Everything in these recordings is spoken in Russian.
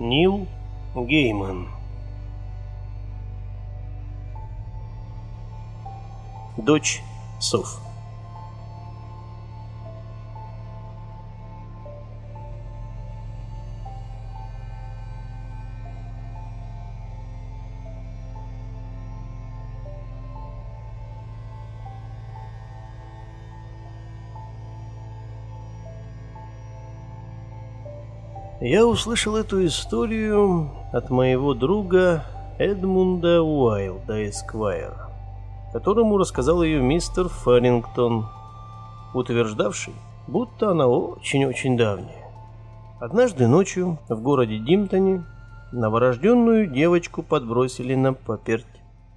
Нил Гейман. Дочь сов Я услышал эту историю от моего друга Эдмунда Уайлда Эсквайра, которому рассказал ее мистер Фарингтон, утверждавший, будто она очень-очень давняя. Однажды ночью в городе Димтоне новорожденную девочку подбросили на поперть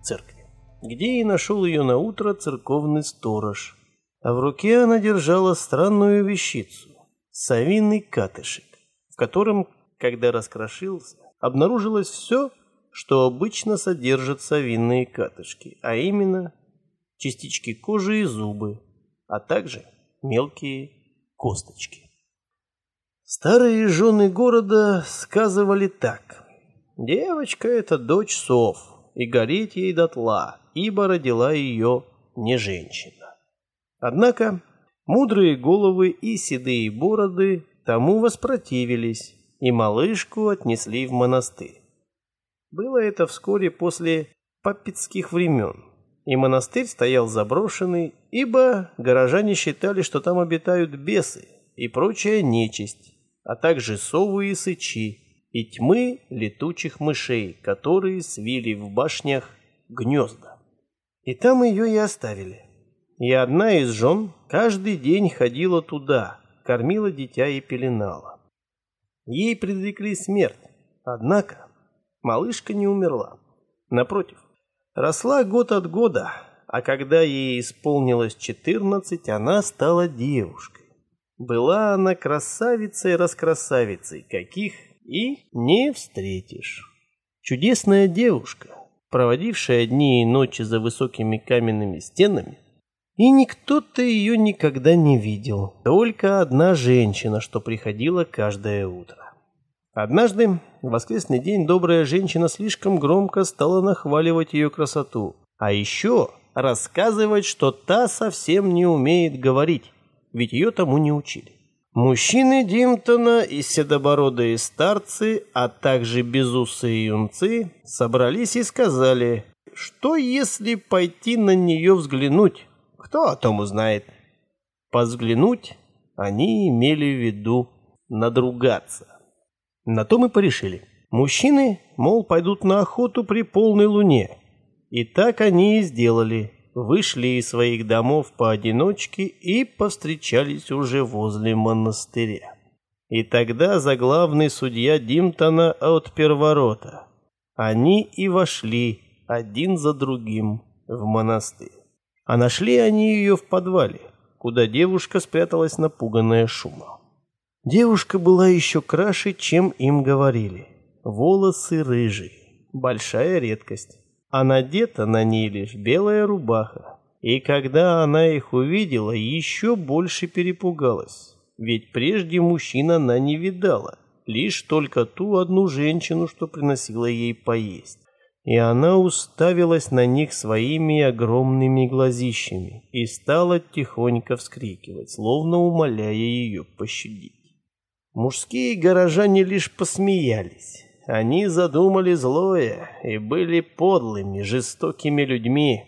церкви, где и нашел ее на утро церковный сторож, а в руке она держала странную вещицу – совиный катышек в котором, когда раскрошился, обнаружилось все, что обычно содержат совиные катышки, а именно частички кожи и зубы, а также мелкие косточки. Старые жены города сказывали так. Девочка — это дочь сов, и гореть ей дотла, ибо родила ее не женщина. Однако мудрые головы и седые бороды тому воспротивились и малышку отнесли в монастырь. Было это вскоре после папецких времен, и монастырь стоял заброшенный, ибо горожане считали, что там обитают бесы и прочая нечисть, а также совы и сычи, и тьмы летучих мышей, которые свили в башнях гнезда. И там ее и оставили. И одна из жен каждый день ходила туда, кормила дитя и пеленала. Ей предрекли смерть, однако малышка не умерла. Напротив, росла год от года, а когда ей исполнилось четырнадцать, она стала девушкой. Была она красавицей-раскрасавицей, каких и не встретишь. Чудесная девушка, проводившая дни и ночи за высокими каменными стенами, и никто-то ее никогда не видел. Только одна женщина, что приходила каждое утро. Однажды, в воскресный день, добрая женщина слишком громко стала нахваливать ее красоту. А еще рассказывать, что та совсем не умеет говорить, ведь ее тому не учили. Мужчины Димтона и седобородые старцы, а также безусые юнцы собрались и сказали, что если пойти на нее взглянуть, кто о том узнает? Позглянуть они имели в виду надругаться. На то мы порешили. Мужчины, мол, пойдут на охоту при полной луне. И так они и сделали. Вышли из своих домов поодиночке и повстречались уже возле монастыря. И тогда заглавный судья Димтона отпер ворота. Они и вошли один за другим в монастырь. А нашли они ее в подвале, куда девушка спряталась напуганная шумом. Девушка была еще краше, чем им говорили. Волосы рыжие, большая редкость. А надета на ней лишь белая рубаха. И когда она их увидела, еще больше перепугалась. Ведь прежде мужчин она не видала, лишь только ту одну женщину, что приносила ей поесть и она уставилась на них своими огромными глазищами и стала тихонько вскрикивать, словно умоляя ее пощадить. Мужские горожане лишь посмеялись. Они задумали злое и были подлыми, жестокими людьми.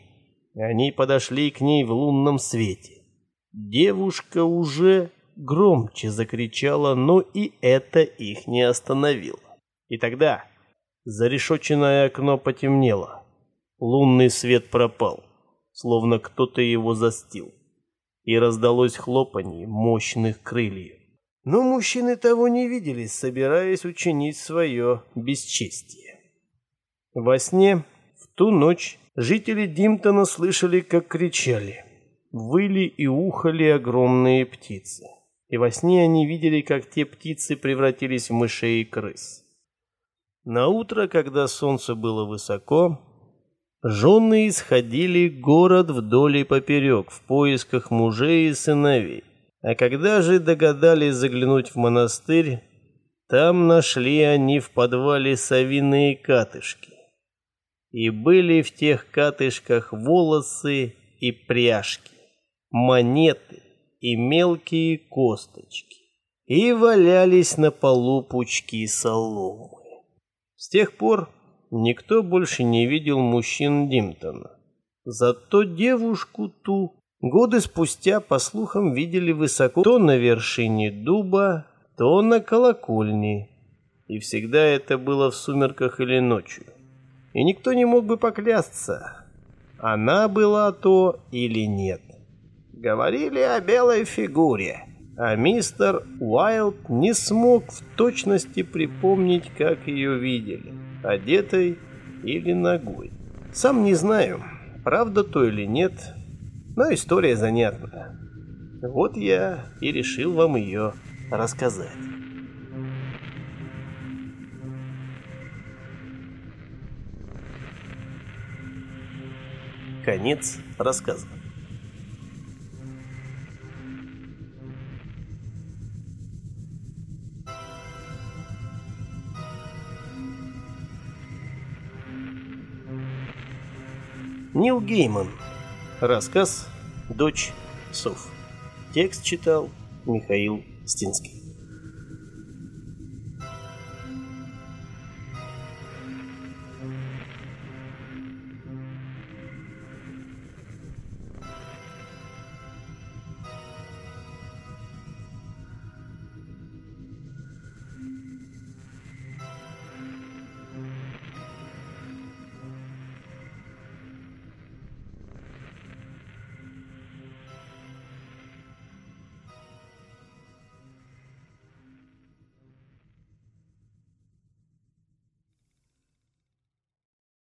Они подошли к ней в лунном свете. Девушка уже громче закричала, но и это их не остановило. И тогда Зарешоченное окно потемнело. Лунный свет пропал, словно кто-то его застил. И раздалось хлопанье мощных крыльев. Но мужчины того не видели, собираясь учинить свое бесчестие. Во сне в ту ночь жители Димтона слышали, как кричали. Выли и ухали огромные птицы. И во сне они видели, как те птицы превратились в мышей и крыс. На утро, когда солнце было высоко, жены исходили город вдоль и поперек в поисках мужей и сыновей. А когда же догадались заглянуть в монастырь, Там нашли они в подвале совиные катышки. И были в тех катышках волосы и пряжки, монеты и мелкие косточки. И валялись на полу пучки соломы. С тех пор никто больше не видел мужчин Димтона. Зато девушку ту годы спустя, по слухам, видели высоко то на вершине дуба, то на колокольне. И всегда это было в сумерках или ночью. И никто не мог бы поклясться, она была то или нет. Говорили о белой фигуре, а мистер Уайлд не смог в точности припомнить, как ее видели, одетой или ногой. Сам не знаю, правда то или нет, но история занятная. Вот я и решил вам ее рассказать. Конец рассказа. Нил Гейман. Рассказ «Дочь сов». Текст читал Михаил Стинский.